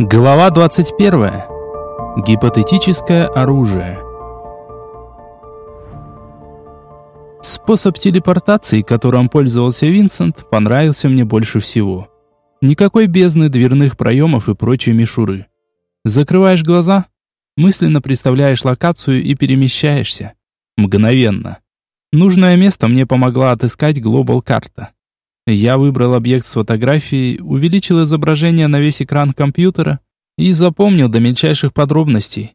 Глава 21. Гипотетическое оружие. Способ телепортации, которым пользовался Винсент, понравился мне больше всего. Никакой бездны, дверных проемов и прочей мишуры. Закрываешь глаза, мысленно представляешь локацию и перемещаешься. Мгновенно. Нужное место мне помогла отыскать глобал-карта. Я выбрал объект с фотографией, увеличил изображение на весь экран компьютера и запомнил до мельчайших подробностей.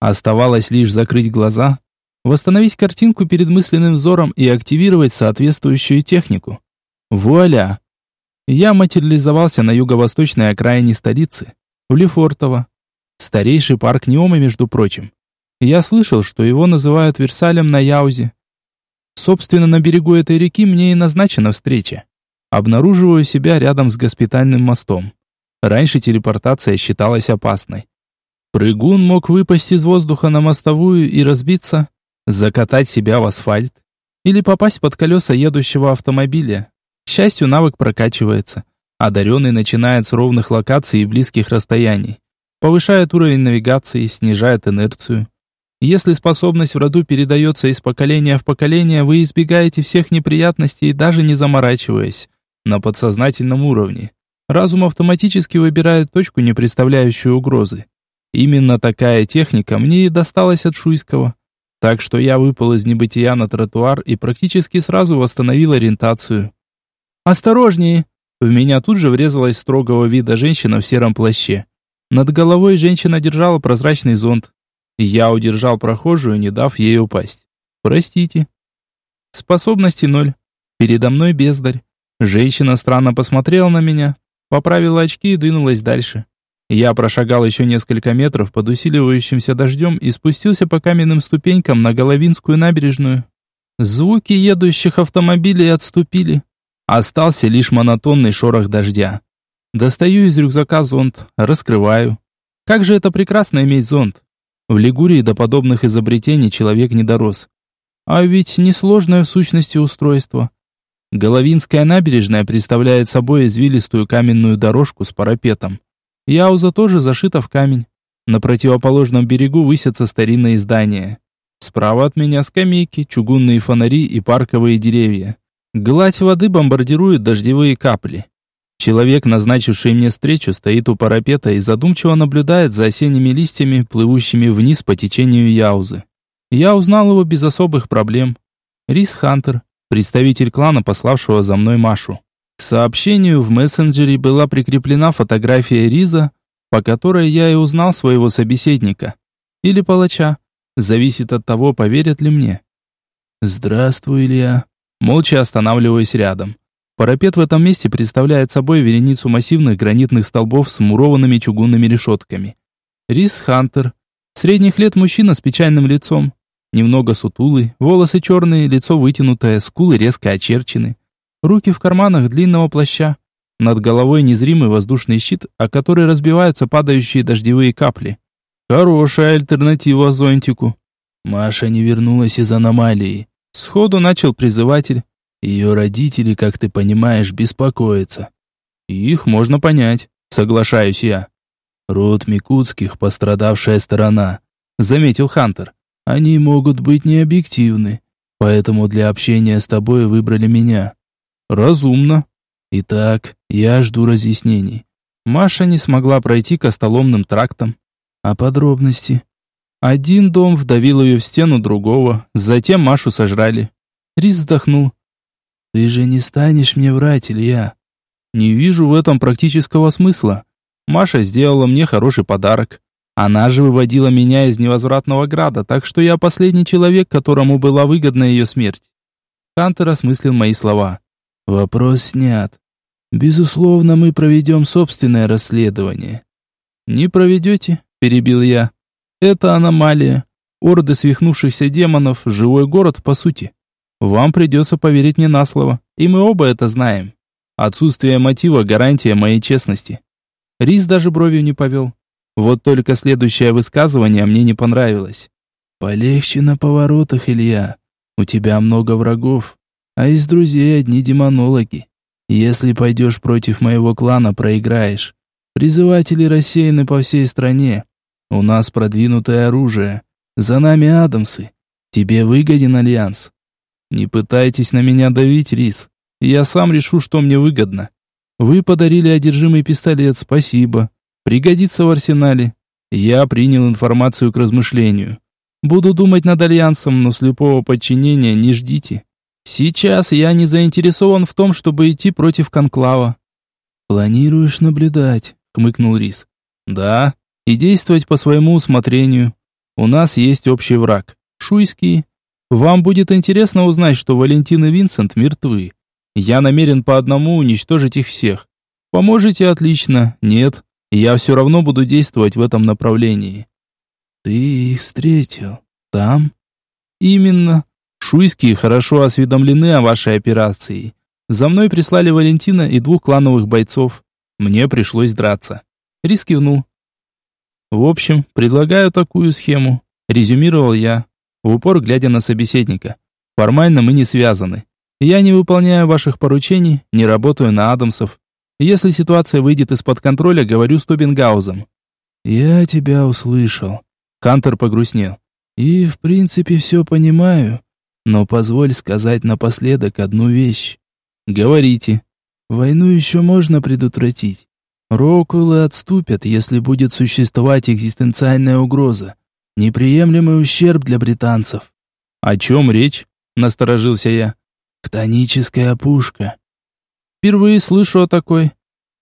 Оставалось лишь закрыть глаза, восстановить картинку перед мысленным взором и активировать соответствующую технику. Вуаля! Я материализовался на юго-восточной окраине столицы, в Лефортово. Старейший парк Неома, между прочим. Я слышал, что его называют Версалем на Яузе. Собственно, на берегу этой реки мне и назначена встреча. Обнаруживаю себя рядом с госпитальным мостом. Раньше телепортация считалась опасной. Прыгун мог выпасть из воздуха на мостовую и разбиться, закатать себя в асфальт или попасть под колеса едущего автомобиля. К счастью, навык прокачивается. Одаренный начинает с ровных локаций и близких расстояний. Повышает уровень навигации, снижает инерцию. Если способность в роду передается из поколения в поколение, вы избегаете всех неприятностей, даже не заморачиваясь на подсознательном уровне. Разум автоматически выбирает точку, не представляющую угрозы. Именно такая техника мне и досталась от Шуйского. Так что я выпал из небытия на тротуар и практически сразу восстановил ориентацию. «Осторожнее!» В меня тут же врезалась строгого вида женщина в сером плаще. Над головой женщина держала прозрачный зонт. Я удержал прохожую, не дав ей упасть. «Простите». Способности ноль. Передо мной бездарь. Женщина странно посмотрела на меня, поправила очки и двинулась дальше. Я прошагал еще несколько метров под усиливающимся дождем и спустился по каменным ступенькам на Головинскую набережную. Звуки едущих автомобилей отступили. Остался лишь монотонный шорох дождя. Достаю из рюкзака зонт, раскрываю. Как же это прекрасно иметь зонт. В Лигурии до подобных изобретений человек не дорос. А ведь несложное в сущности устройство. Головинская набережная представляет собой извилистую каменную дорожку с парапетом. Яуза тоже зашита в камень. На противоположном берегу высятся старинные здания. Справа от меня скамейки, чугунные фонари и парковые деревья. Гладь воды бомбардируют дождевые капли. Человек, назначивший мне встречу, стоит у парапета и задумчиво наблюдает за осенними листьями, плывущими вниз по течению Яузы. Я узнал его без особых проблем. Рис Хантер, представитель клана, пославшего за мной Машу. К сообщению в мессенджере была прикреплена фотография Риза, по которой я и узнал своего собеседника. Или палача. Зависит от того, поверят ли мне. «Здравствуй, Илья». Молча останавливаюсь рядом. Парапет в этом месте представляет собой вереницу массивных гранитных столбов с мурованными чугунными решетками. Рис Хантер. Средних лет мужчина с печальным лицом. Немного сутулый, волосы черные, лицо вытянутое, скулы резко очерчены. Руки в карманах длинного плаща. Над головой незримый воздушный щит, о который разбиваются падающие дождевые капли. Хорошая альтернатива зонтику. Маша не вернулась из аномалии. Сходу начал призыватель. Ее родители, как ты понимаешь, беспокоятся. Их можно понять, соглашаюсь я. Род Микутских, пострадавшая сторона, заметил Хантер. Они могут быть необъективны, поэтому для общения с тобой выбрали меня. Разумно. Итак, я жду разъяснений. Маша не смогла пройти костоломным трактом. А подробности? Один дом вдавил ее в стену другого, затем Машу сожрали. Рис вздохнул. «Ты же не станешь мне врать, Илья?» «Не вижу в этом практического смысла. Маша сделала мне хороший подарок. Она же выводила меня из невозвратного града, так что я последний человек, которому была выгодна ее смерть. Хантер осмыслил мои слова. Вопрос снят. Безусловно, мы проведем собственное расследование. Не проведете, перебил я. Это аномалия. Орды свихнувшихся демонов, живой город, по сути. Вам придется поверить мне на слово, и мы оба это знаем. Отсутствие мотива – гарантия моей честности. Рис даже бровью не повел. Вот только следующее высказывание мне не понравилось. «Полегче на поворотах, Илья. У тебя много врагов, а из друзей одни демонологи. Если пойдешь против моего клана, проиграешь. Призыватели рассеяны по всей стране. У нас продвинутое оружие. За нами Адамсы. Тебе выгоден альянс. Не пытайтесь на меня давить, Рис. Я сам решу, что мне выгодно. Вы подарили одержимый пистолет, спасибо. Пригодится в арсенале. Я принял информацию к размышлению. Буду думать над альянсом, но слепого подчинения не ждите. Сейчас я не заинтересован в том, чтобы идти против конклава. Планируешь наблюдать? хмыкнул Рис. Да, и действовать по своему усмотрению. У нас есть общий враг. Шуйский. Вам будет интересно узнать, что Валентин и Винсент мертвы. Я намерен по одному уничтожить их всех. Поможете отлично. Нет, я все равно буду действовать в этом направлении. Ты их встретил там? Именно. Шуйские хорошо осведомлены о вашей операции. За мной прислали Валентина и двух клановых бойцов. Мне пришлось драться. Рис кивнул. В общем, предлагаю такую схему, резюмировал я, в упор глядя на собеседника. Формально мы не связаны. Я не выполняю ваших поручений, не работаю на Адамсов. Если ситуация выйдет из-под контроля, говорю с Тобингаузом. Я тебя услышал. Хантер погрустнел. И, в принципе, все понимаю. Но позволь сказать напоследок одну вещь. Говорите. Войну еще можно предотвратить. Рокулы отступят, если будет существовать экзистенциальная угроза. Неприемлемый ущерб для британцев. О чем речь? Насторожился я. Хтоническая пушка. Впервые слышу о такой.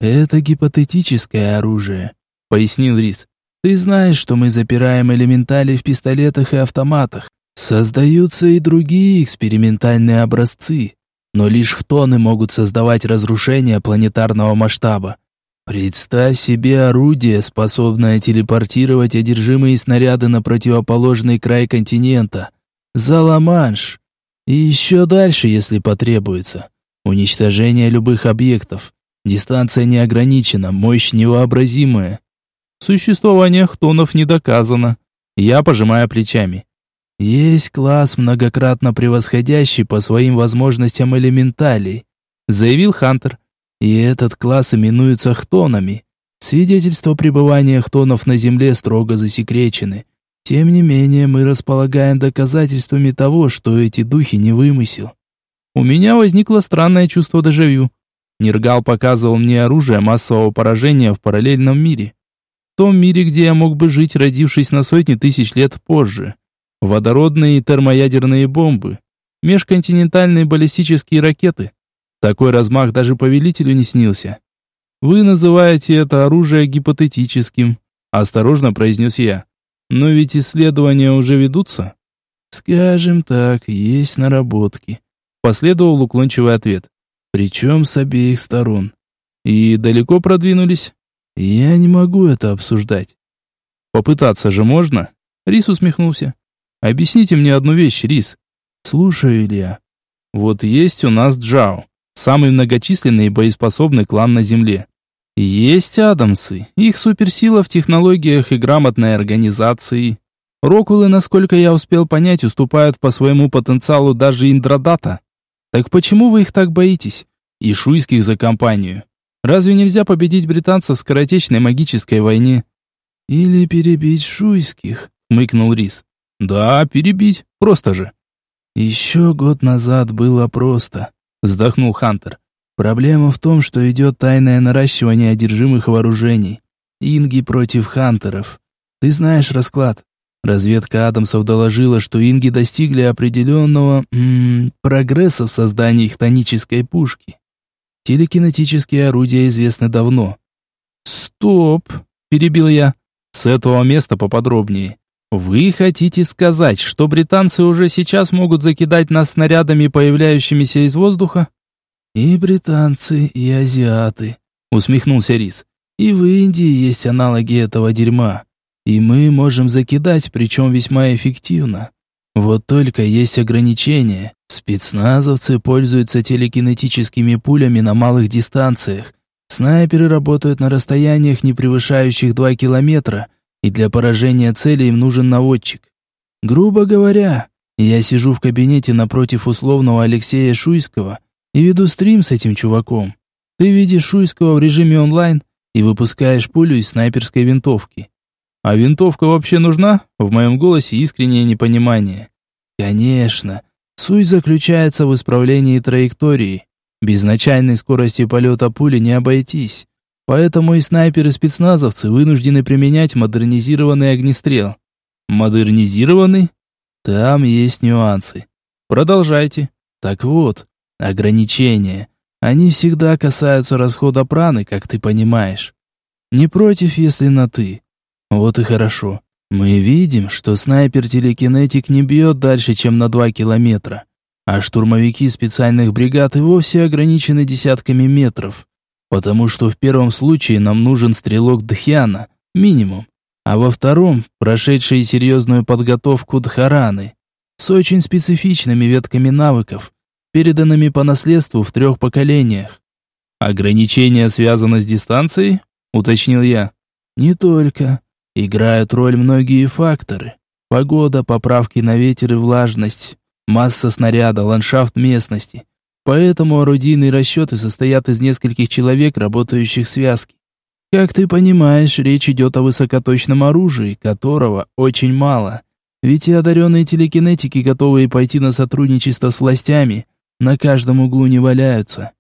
Это гипотетическое оружие, пояснил Рис. Ты знаешь, что мы запираем элементали в пистолетах и автоматах. Создаются и другие экспериментальные образцы, но лишь хтоны могут создавать разрушения планетарного масштаба. Представь себе орудие, способное телепортировать одержимые снаряды на противоположный край континента, за Ла-Манш, и еще дальше, если потребуется. Уничтожение любых объектов. Дистанция не ограничена, мощь невообразимая. Существование хтонов не доказано. Я пожимаю плечами. Есть класс, многократно превосходящий по своим возможностям элементалей, заявил Хантер. И этот класс именуется хтонами. Свидетельства пребывания хтонов на Земле строго засекречены. Тем не менее, мы располагаем доказательствами того, что эти духи не вымысел. У меня возникло странное чувство дежавю. Нергал показывал мне оружие массового поражения в параллельном мире. В том мире, где я мог бы жить, родившись на сотни тысяч лет позже водородные и термоядерные бомбы, межконтинентальные баллистические ракеты. Такой размах даже повелителю не снился. Вы называете это оружие гипотетическим, осторожно произнес я. Но ведь исследования уже ведутся. Скажем так, есть наработки. Последовал уклончивый ответ. Причем с обеих сторон. И далеко продвинулись? Я не могу это обсуждать. Попытаться же можно? Рис усмехнулся. Объясните мне одну вещь, Рис. Слушаю, Илья. Вот есть у нас Джао, самый многочисленный и боеспособный клан на Земле. Есть Адамсы, их суперсила в технологиях и грамотной организации. Рокулы, насколько я успел понять, уступают по своему потенциалу даже Индрадата. Так почему вы их так боитесь? И шуйских за компанию. Разве нельзя победить британцев в скоротечной магической войне? Или перебить шуйских, хмыкнул Рис. Да, перебить, просто же. Еще год назад было просто, вздохнул Хантер. Проблема в том, что идет тайное наращивание одержимых вооружений. Инги против хантеров. Ты знаешь расклад. Разведка Адамсов доложила, что инги достигли определенного м -м, прогресса в создании хтонической пушки. Телекинетические орудия известны давно. «Стоп!» – перебил я. «С этого места поподробнее. Вы хотите сказать, что британцы уже сейчас могут закидать нас снарядами, появляющимися из воздуха? И британцы, и азиаты, усмехнулся Рис. И в Индии есть аналоги этого дерьма. И мы можем закидать, причем весьма эффективно. Вот только есть ограничения. Спецназовцы пользуются телекинетическими пулями на малых дистанциях. Снайперы работают на расстояниях, не превышающих 2 километра, и для поражения цели им нужен наводчик. Грубо говоря, я сижу в кабинете напротив условного Алексея Шуйского и веду стрим с этим чуваком. Ты видишь Шуйского в режиме онлайн, и выпускаешь пулю из снайперской винтовки. А винтовка вообще нужна? В моем голосе искреннее непонимание. Конечно. Суть заключается в исправлении траектории. Без начальной скорости полета пули не обойтись. Поэтому и снайперы-спецназовцы вынуждены применять модернизированный огнестрел. Модернизированный? Там есть нюансы. Продолжайте. Так вот, ограничения. Они всегда касаются расхода праны, как ты понимаешь. Не против, если на «ты». Вот и хорошо. Мы видим, что снайпер-телекинетик не бьет дальше, чем на два километра, а штурмовики специальных бригад и вовсе ограничены десятками метров, потому что в первом случае нам нужен стрелок Дхьяна, минимум, а во втором – прошедшие серьезную подготовку Дхараны, с очень специфичными ветками навыков, переданными по наследству в трех поколениях. «Ограничение связано с дистанцией?» – уточнил я. «Не только. Играют роль многие факторы. Погода, поправки на ветер и влажность, масса снаряда, ландшафт местности. Поэтому орудийные расчеты состоят из нескольких человек, работающих в связке. Как ты понимаешь, речь идет о высокоточном оружии, которого очень мало. Ведь и одаренные телекинетики, готовые пойти на сотрудничество с властями, на каждом углу не валяются.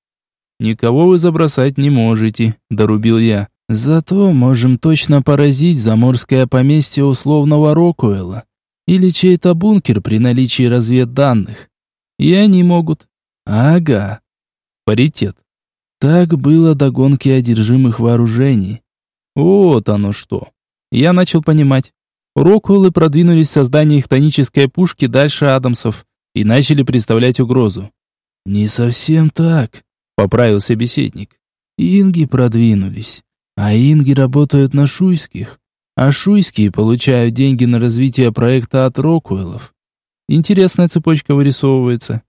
«Никого вы забросать не можете», — дорубил я. Зато можем точно поразить заморское поместье условного Рокуэлла или чей-то бункер при наличии разведданных. И они могут. Ага. Паритет. Так было до гонки одержимых вооружений. Вот оно что. Я начал понимать. Рокуэллы продвинулись в создании хтонической пушки дальше Адамсов и начали представлять угрозу. «Не совсем так», — поправил собеседник. «Инги продвинулись. А инги работают на шуйских, а шуйские получают деньги на развитие проекта от Рокуэллов. Интересная цепочка вырисовывается.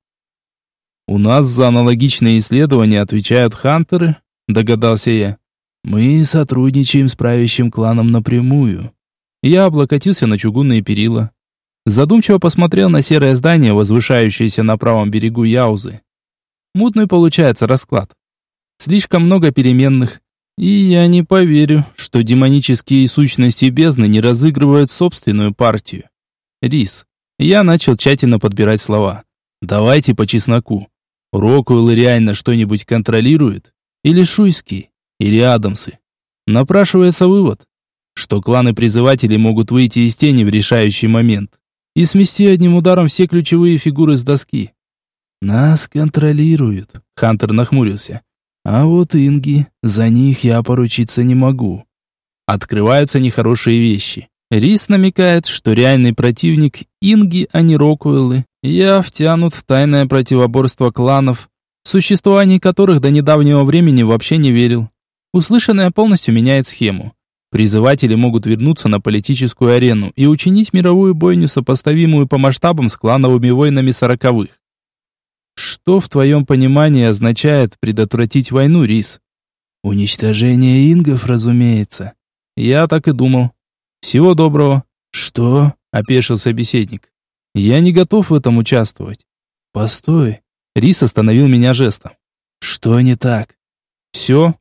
У нас за аналогичные исследования отвечают хантеры, догадался я. Мы сотрудничаем с правящим кланом напрямую. Я облокотился на чугунные перила. Задумчиво посмотрел на серое здание, возвышающееся на правом берегу Яузы. Мутный получается расклад. Слишком много переменных, и я не поверю, что демонические сущности бездны не разыгрывают собственную партию. Рис. Я начал тщательно подбирать слова. Давайте по чесноку. Рокуэлл реально что-нибудь контролирует? Или Шуйский? Или Адамсы? Напрашивается вывод, что кланы-призыватели могут выйти из тени в решающий момент и смести одним ударом все ключевые фигуры с доски. «Нас контролируют», — Хантер нахмурился. А вот инги, за них я поручиться не могу. Открываются нехорошие вещи. Рис намекает, что реальный противник инги, а не Рокуэллы. Я втянут в тайное противоборство кланов, существование которых до недавнего времени вообще не верил. Услышанное полностью меняет схему. Призыватели могут вернуться на политическую арену и учинить мировую бойню, сопоставимую по масштабам с клановыми войнами сороковых. Что в твоем понимании означает предотвратить войну, Рис? Уничтожение ингов, разумеется. Я так и думал. Всего доброго. Что? Опешил собеседник. Я не готов в этом участвовать. Постой. Рис остановил меня жестом. Что не так? Все.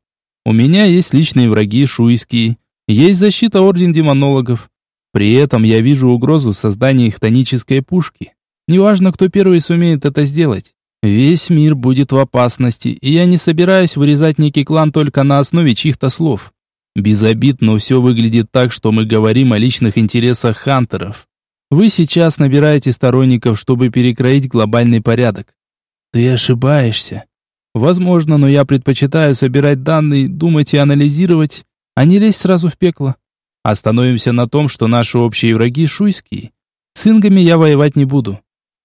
У меня есть личные враги шуйские. Есть защита Орден Демонологов. При этом я вижу угрозу создания хтонической пушки. Неважно, кто первый сумеет это сделать. Весь мир будет в опасности, и я не собираюсь вырезать некий клан только на основе чьих-то слов. Без обид, но все выглядит так, что мы говорим о личных интересах хантеров. Вы сейчас набираете сторонников, чтобы перекроить глобальный порядок. Ты ошибаешься. Возможно, но я предпочитаю собирать данные, думать и анализировать, а не лезть сразу в пекло. Остановимся на том, что наши общие враги шуйские. С ингами я воевать не буду.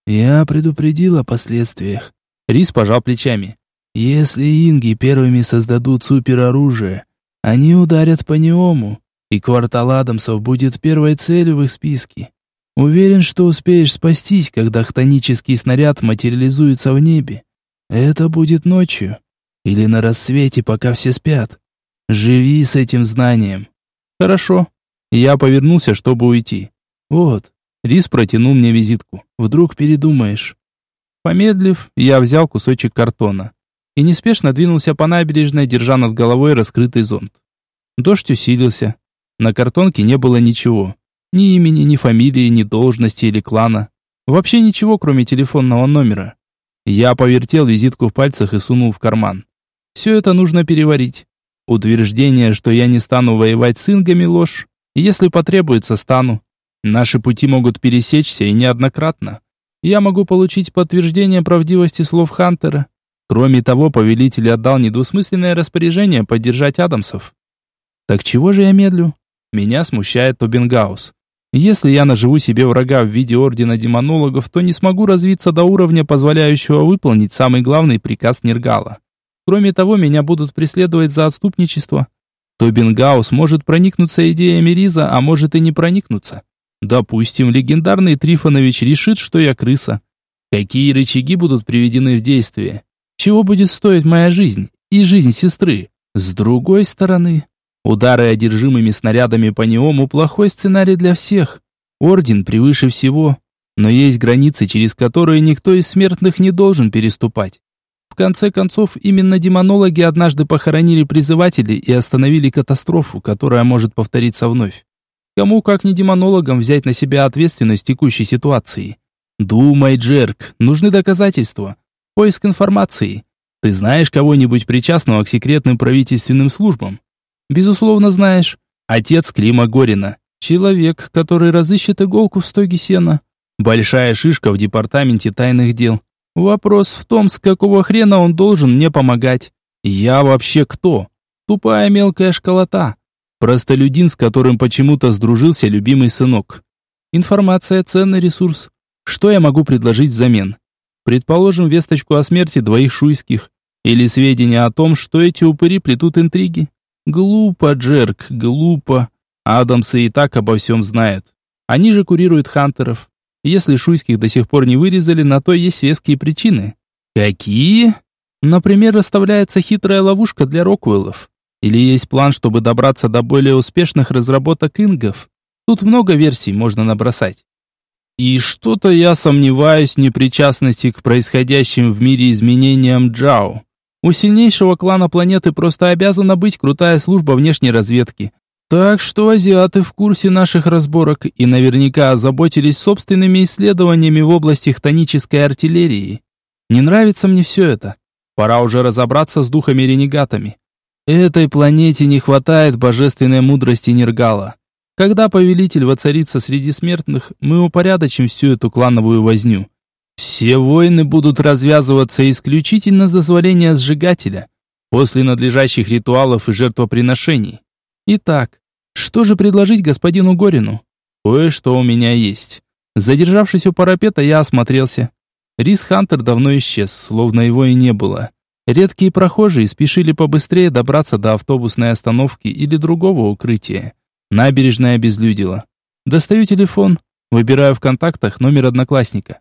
Я предупредил о последствиях. Рис пожал плечами. Если инги первыми создадут супероружие, они ударят по Неому, и квартал Адамсов будет первой целью в их списке. Уверен, что успеешь спастись, когда хтонический снаряд материализуется в небе. Это будет ночью. Или на рассвете, пока все спят. Живи с этим знанием. Хорошо. Я повернулся, чтобы уйти. Вот, Рис протянул мне визитку. Вдруг передумаешь. Помедлив, я взял кусочек картона и неспешно двинулся по набережной, держа над головой раскрытый зонт. Дождь усилился. На картонке не было ничего. Ни имени, ни фамилии, ни должности или клана. Вообще ничего, кроме телефонного номера. Я повертел визитку в пальцах и сунул в карман. Все это нужно переварить. Утверждение, что я не стану воевать с ингами, ложь. Если потребуется, стану. Наши пути могут пересечься и неоднократно. Я могу получить подтверждение правдивости слов Хантера. Кроме того, повелитель отдал недвусмысленное распоряжение поддержать Адамсов. Так чего же я медлю? Меня смущает Тобингаус. Если я наживу себе врага в виде ордена демонологов, то не смогу развиться до уровня, позволяющего выполнить самый главный приказ Нергала. Кроме того, меня будут преследовать за отступничество. Тобингаус может проникнуться идеями Риза, а может и не проникнуться. Допустим, легендарный Трифонович решит, что я крыса. Какие рычаги будут приведены в действие? Чего будет стоить моя жизнь и жизнь сестры? С другой стороны, удары одержимыми снарядами по неому плохой сценарий для всех. Орден превыше всего, но есть границы, через которые никто из смертных не должен переступать. В конце концов, именно демонологи однажды похоронили призывателей и остановили катастрофу, которая может повториться вновь. Кому, как не демонологам, взять на себя ответственность текущей ситуации? Думай, Джерк, нужны доказательства. Поиск информации. Ты знаешь кого-нибудь причастного к секретным правительственным службам? Безусловно, знаешь. Отец Клима Горина. Человек, который разыщет иголку в стоге сена. Большая шишка в департаменте тайных дел. Вопрос в том, с какого хрена он должен мне помогать. Я вообще кто? Тупая мелкая школота. Простолюдин, с которым почему-то сдружился любимый сынок. Информация – ценный ресурс. Что я могу предложить взамен? Предположим, весточку о смерти двоих шуйских. Или сведения о том, что эти упыри плетут интриги. Глупо, Джерк, глупо. Адамсы и так обо всем знают. Они же курируют хантеров. Если шуйских до сих пор не вырезали, на то есть веские причины. Какие? Например, расставляется хитрая ловушка для Роквеллов. Или есть план, чтобы добраться до более успешных разработок ингов? Тут много версий можно набросать. И что-то я сомневаюсь в непричастности к происходящим в мире изменениям Джао. У сильнейшего клана планеты просто обязана быть крутая служба внешней разведки. Так что азиаты в курсе наших разборок и наверняка озаботились собственными исследованиями в области хтонической артиллерии. Не нравится мне все это. Пора уже разобраться с духами-ренегатами. Этой планете не хватает божественной мудрости Нергала. Когда повелитель воцарится среди смертных, мы упорядочим всю эту клановую возню. Все войны будут развязываться исключительно с дозволения сжигателя, после надлежащих ритуалов и жертвоприношений. Итак, что же предложить господину Горину? Кое-что у меня есть. Задержавшись у парапета, я осмотрелся. Рис Хантер давно исчез, словно его и не было. Редкие прохожие спешили побыстрее добраться до автобусной остановки или другого укрытия. Набережная обезлюдила. Достаю телефон, выбираю в контактах номер одноклассника.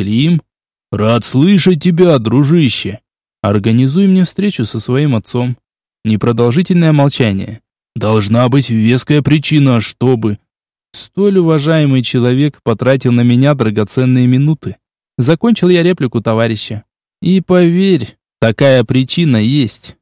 Клим, рад слышать тебя, дружище. Организуй мне встречу со своим отцом. Непродолжительное молчание. Должна быть веская причина, чтобы... Столь уважаемый человек потратил на меня драгоценные минуты. Закончил я реплику товарища. И поверь, Такая причина есть.